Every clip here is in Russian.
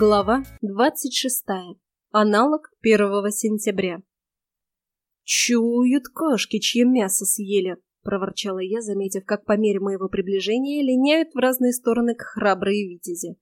Глава 26. Аналог 1 сентября. «Чуют кошки, чье мясо съели», — проворчала я, заметив, как по мере моего приближения линяют в разные стороны к храбрые витязи.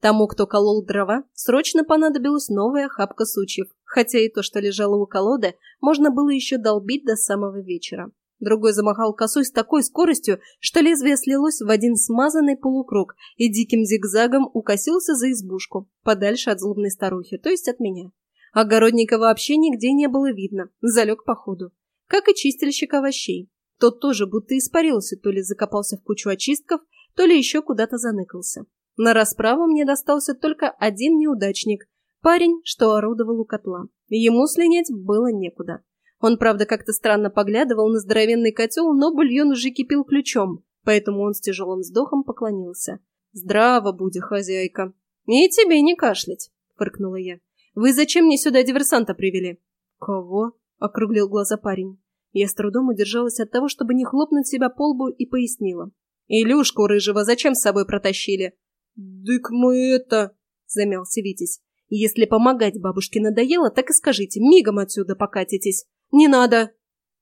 Тому, кто колол дрова, срочно понадобилась новая хапка сучьев, хотя и то, что лежало у колоды, можно было еще долбить до самого вечера. Другой замахал косой с такой скоростью, что лезвие слилось в один смазанный полукруг и диким зигзагом укосился за избушку, подальше от злобной старухи, то есть от меня. Огородника вообще нигде не было видно, залег по ходу. Как и чистильщик овощей. Тот тоже будто испарился, то ли закопался в кучу очистков, то ли еще куда-то заныкался. На расправу мне достался только один неудачник, парень, что орудовал у котла. Ему слинять было некуда. Он, правда, как-то странно поглядывал на здоровенный котел, но бульон уже кипел ключом, поэтому он с тяжелым вздохом поклонился. «Здраво, будь, хозяйка!» «И тебе не кашлять!» — фыркнула я. «Вы зачем мне сюда диверсанта привели?» «Кого?» — округлил глаза парень. Я с трудом удержалась от того, чтобы не хлопнуть себя по лбу, и пояснила. «Илюшку рыжего зачем с собой протащили?» «Дык мы это...» — замялся Витязь. «Если помогать бабушке надоело, так и скажите, мигом отсюда покатитесь. «Не надо!»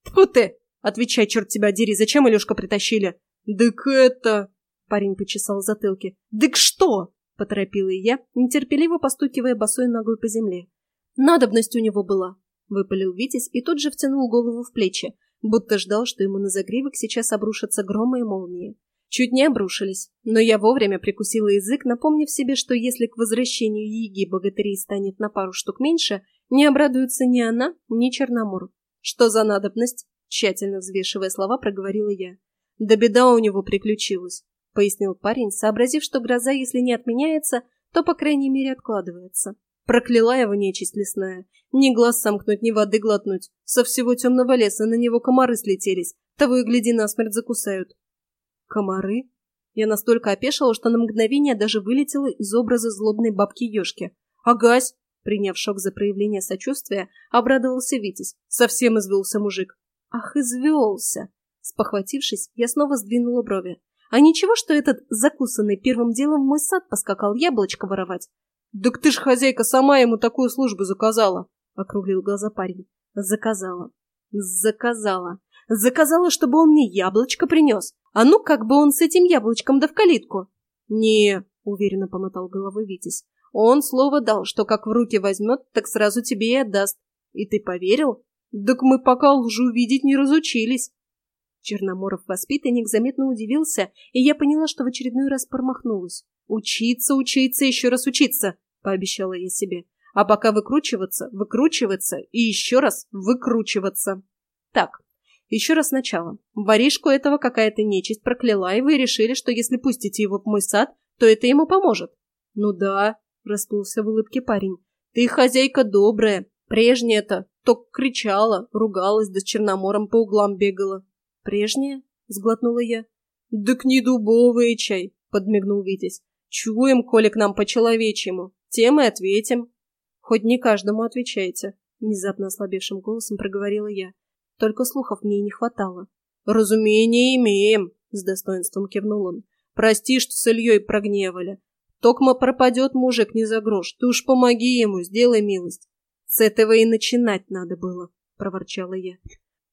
«Тьфу ты!» «Отвечай, черт тебя дери, зачем Илюшка притащили?» «Дык это...» Парень почесал затылки. «Дык что?» — поторопила я, нетерпеливо постукивая босой ногой по земле. «Надобность у него была», — выпалил Витязь и тут же втянул голову в плечи, будто ждал, что ему на загривок сейчас обрушатся громы и молнии. Чуть не обрушились, но я вовремя прикусила язык, напомнив себе, что если к возвращению Яги богатырей станет на пару штук меньше, не обрадуется ни она, ни Черномор. «Что за надобность?» — тщательно взвешивая слова, проговорила я. «Да беда у него приключилась», — пояснил парень, сообразив, что гроза, если не отменяется, то, по крайней мере, откладывается. Прокляла его нечисть лесная. Ни глаз сомкнуть, ни воды глотнуть. Со всего темного леса на него комары слетелись. Того и гляди, насмерть закусают. Комары? Я настолько опешила, что на мгновение даже вылетела из образа злобной бабки-ешки. «Агась!» Приняв шок за проявление сочувствия, обрадовался Витязь. Совсем извелся мужик. Ах, извелся! Спохватившись, я снова сдвинула брови. А ничего, что этот закусанный первым делом в мой сад поскакал яблочко воровать? «Так ты ж, хозяйка, сама ему такую службу заказала!» — округлил глаза парень. «Заказала. Заказала. Заказала, чтобы он мне яблочко принес. А ну, как бы он с этим яблочком да в калитку!» «Не», — уверенно помотал головой Витязь. Он слово дал, что как в руки возьмет, так сразу тебе и отдаст. И ты поверил? Так мы пока лжу видеть не разучились. Черноморов воспитанник заметно удивился, и я поняла, что в очередной раз промахнулась. «Учиться, учиться, еще раз учиться!» — пообещала я себе. «А пока выкручиваться, выкручиваться и еще раз выкручиваться!» Так, еще раз сначала. Воришку этого какая-то нечисть прокляла, и вы решили, что если пустите его в мой сад, то это ему поможет. Ну да, расплылся в улыбке парень. «Ты хозяйка добрая. Прежняя-то только кричала, ругалась, да с Черномором по углам бегала». «Прежняя?» — сглотнула я. «Так не дубовый чай», — подмигнул Витязь. «Чуем, коли к нам по-человечьему. Тем и ответим». «Хоть не каждому отвечайте», — внезапно ослабевшим голосом проговорила я. Только слухов мне не хватало. «Разумение имеем», — с достоинством кивнул он. «Прости, что с Ильей прогневали. Токма пропадет мужик не за грош. Ты уж помоги ему, сделай милость. С этого и начинать надо было, проворчала я.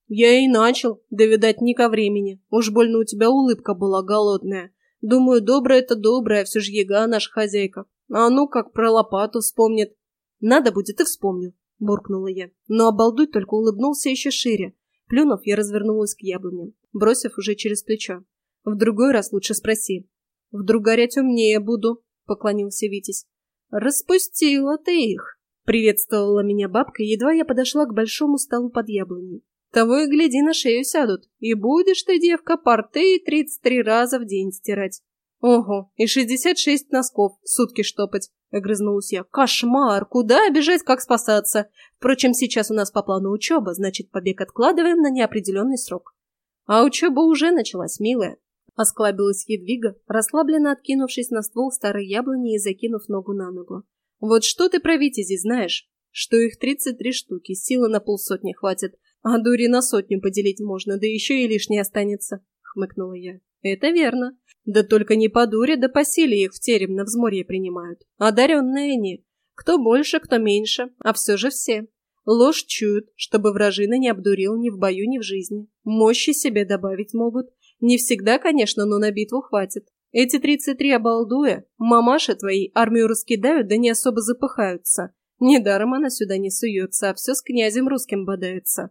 Я и начал, да, видать, не ко времени. Уж больно у тебя улыбка была голодная. Думаю, добрая это добрая, все же ега наша хозяйка. А ну, как про лопату вспомнит. Надо будет и вспомню, буркнула я. Но обалдуй только улыбнулся еще шире. Плюнув, я развернулась к яблоне, бросив уже через плечо. В другой раз лучше спроси. Вдруг горять умнее буду, — поклонился Витязь. «Распустила ты их!» — приветствовала меня бабка, едва я подошла к большому столу под яблоней. «Того и гляди, на шею сядут, и будешь ты, девка, порты тридцать три раза в день стирать». «Ого, и шестьдесят шесть носков сутки штопать!» — огрызнулась я. «Кошмар! Куда бежать, как спасаться? Впрочем, сейчас у нас по плану учеба, значит, побег откладываем на неопределенный срок». «А учеба уже началась, милая. Осклабилась Едвига, расслабленно откинувшись на ствол старой яблони и закинув ногу на ногу. «Вот что ты про витязи знаешь? Что их тридцать три штуки, силы на полсотни хватит, а дури на сотню поделить можно, да еще и лишнее останется», — хмыкнула я. Это верно. Да только не по дуре, да по силе их в терем на взморье принимают. Одаренные они. Кто больше, кто меньше, а все же все. Ложь чуют, чтобы вражина не обдурил ни в бою, ни в жизни. Мощи себе добавить могут. Не всегда, конечно, но на битву хватит. Эти тридцать три обалдуя, мамаши твои армию раскидают, да не особо запыхаются. Недаром она сюда не суется, а все с князем русским бодается.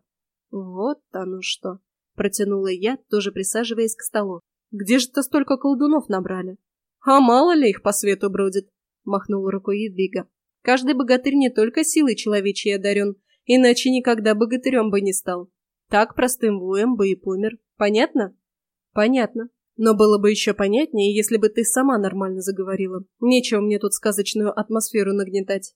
Вот оно что, протянула я, тоже присаживаясь к столу. Где же-то столько колдунов набрали? А мало ли их по свету бродит, махнула рукой Едвига. Каждый богатырь не только силой человечьей одарен, иначе никогда богатырем бы не стал. Так простым воем бы и помер. Понятно? Понятно. Но было бы еще понятнее, если бы ты сама нормально заговорила. Нечего мне тут сказочную атмосферу нагнетать.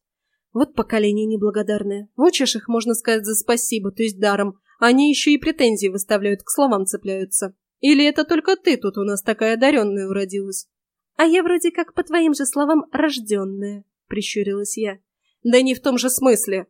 Вот поколение неблагодарное. Учишь их, можно сказать, за спасибо, то есть даром. Они еще и претензии выставляют, к словам цепляются. Или это только ты тут у нас такая одаренная уродилась? А я вроде как, по твоим же словам, рожденная, прищурилась я. Да не в том же смысле,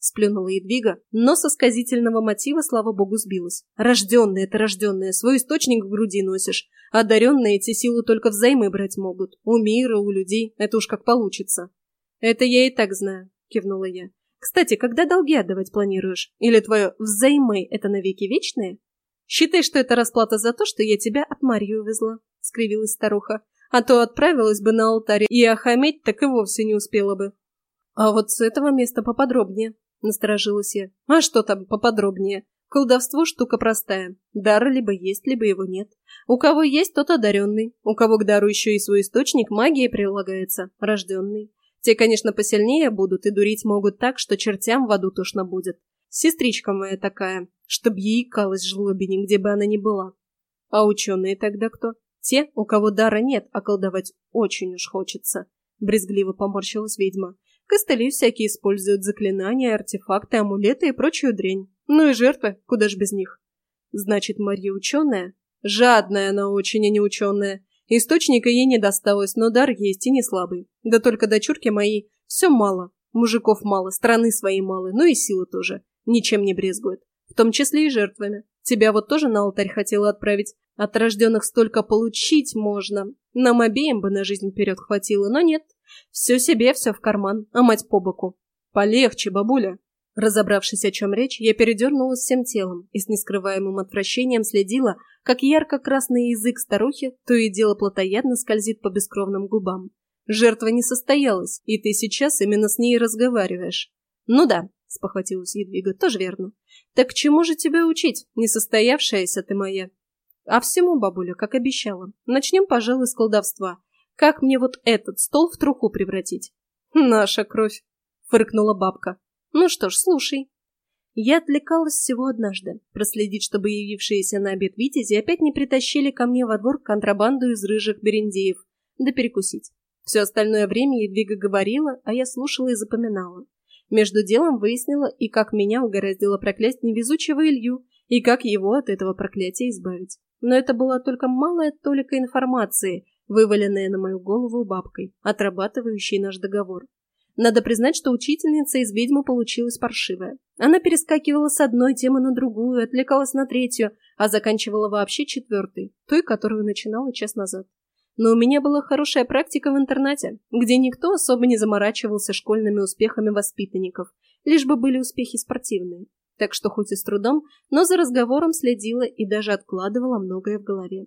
сплюнула Едвига, но со сказительного мотива, слава богу, сбилась. Рожденная это рожденная, свой источник в груди носишь. Одаренные эти силы только взаймы брать могут. У мира, у людей, это уж как получится. Это я и так знаю, кивнула я. Кстати, когда долги отдавать планируешь? Или твое взаймы это навеки вечные? Считай, что это расплата за то, что я тебя от Марьи увезла, скривилась старуха. А то отправилась бы на алтарь и охаметь так и вовсе не успела бы. А вот с этого места поподробнее, Насторожилась я. А что там поподробнее? Колдовство штука простая. Дар либо есть, либо его нет. У кого есть, тот одаренный. У кого к дару еще и свой источник магии прилагается. Рожденный. Те, конечно, посильнее будут и дурить могут так, что чертям в аду тошно будет. Сестричка моя такая, чтоб ей икалась жлобини, где бы она ни была. А ученые тогда кто? Те, у кого дара нет, а колдовать очень уж хочется. Брезгливо поморщилась ведьма. Костыли всякие используют заклинания, артефакты, амулеты и прочую дрянь. Ну и жертвы, куда ж без них. Значит, Марья ученая? Жадная она очень, а не ученая. Источника ей не досталось, но дар есть и не слабый. Да только дочурки мои все мало. Мужиков мало, страны своей мало, ну и силы тоже. Ничем не брезгуют. В том числе и жертвами. Тебя вот тоже на алтарь хотела отправить. От рожденных столько получить можно. Нам обеим бы на жизнь вперед хватило, но нет. Все себе, все в карман, а мать по боку. Полегче, бабуля. Разобравшись, о чем речь, я передернулась всем телом и с нескрываемым отвращением следила, как ярко-красный язык старухи то и дело плотоядно скользит по бескровным губам. Жертва не состоялась, и ты сейчас именно с ней разговариваешь. Ну да, спохватилась Едвига, тоже верно. Так чему же тебя учить, несостоявшаяся ты моя? А всему, бабуля, как обещала. Начнем, пожалуй, с колдовства. Как мне вот этот стол в труху превратить? Наша кровь, фыркнула бабка. Ну что ж, слушай. Я отвлекалась всего однажды, проследить, чтобы явившиеся на обед витязи опять не притащили ко мне во двор контрабанду из рыжих берендеев, да перекусить. Все остальное время Едвига говорила, а я слушала и запоминала. Между делом выяснила и как меня угораздило проклясть невезучего Илью, и как его от этого проклятия избавить. Но это была только малая толика информации, вываленная на мою голову бабкой, отрабатывающей наш договор. Надо признать, что учительница из ведьмы получилась паршивая. Она перескакивала с одной темы на другую, отвлекалась на третью, а заканчивала вообще четвертой, той, которую начинала час назад. Но у меня была хорошая практика в интернате, где никто особо не заморачивался школьными успехами воспитанников, лишь бы были успехи спортивные. Так что хоть и с трудом, но за разговором следила и даже откладывала многое в голове.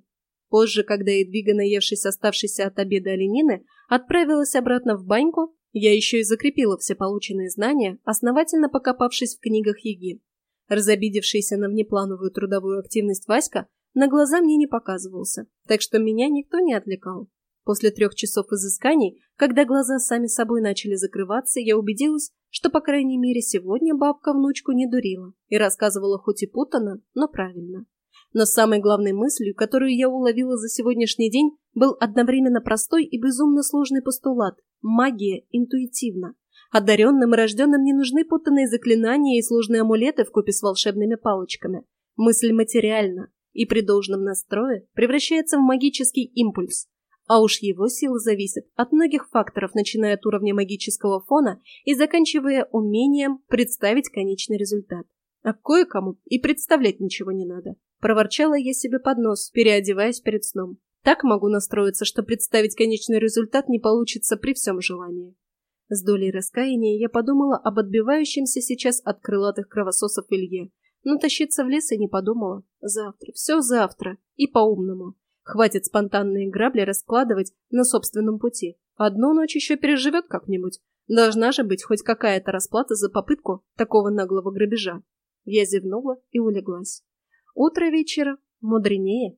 Позже, когда Эдвига, наевшись оставшейся от обеда оленины, отправилась обратно в баньку, я еще и закрепила все полученные знания, основательно покопавшись в книгах Еги. Разобидевшийся на внеплановую трудовую активность Васька на глаза мне не показывался, так что меня никто не отвлекал. После трех часов изысканий, когда глаза сами собой начали закрываться, я убедилась, что, по крайней мере, сегодня бабка внучку не дурила и рассказывала хоть и путано, но правильно. Но самой главной мыслью, которую я уловила за сегодняшний день, был одновременно простой и безумно сложный постулат – магия интуитивна. Одаренным и рожденным не нужны путанные заклинания и сложные амулеты в купе с волшебными палочками. Мысль материальна и при должном настрое превращается в магический импульс. А уж его сила зависит от многих факторов, начиная от уровня магического фона и заканчивая умением представить конечный результат. А кое-кому и представлять ничего не надо. Проворчала я себе под нос, переодеваясь перед сном. Так могу настроиться, что представить конечный результат не получится при всем желании. С долей раскаяния я подумала об отбивающемся сейчас от крылатых кровососов Илье. Но тащиться в лес и не подумала. Завтра, все завтра. И по-умному. Хватит спонтанные грабли раскладывать на собственном пути. Одну ночь еще переживет как-нибудь. Должна же быть хоть какая-то расплата за попытку такого наглого грабежа. Я зевнула и улеглась. Утро вечера мудренее.